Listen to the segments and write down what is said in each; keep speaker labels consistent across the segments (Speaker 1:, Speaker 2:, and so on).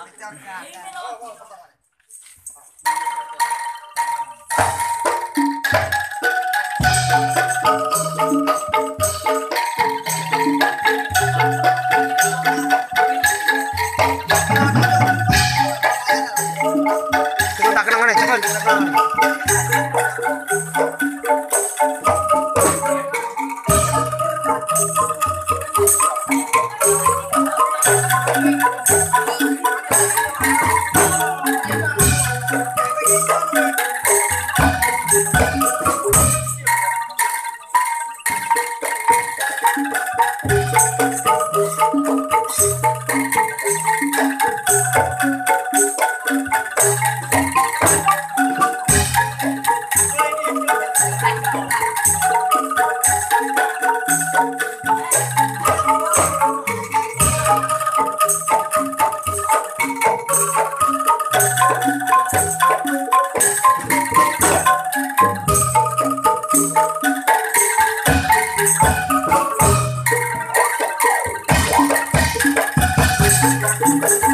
Speaker 1: Thank you.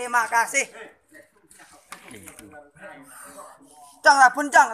Speaker 2: Terima kasih. Cang rabun cang.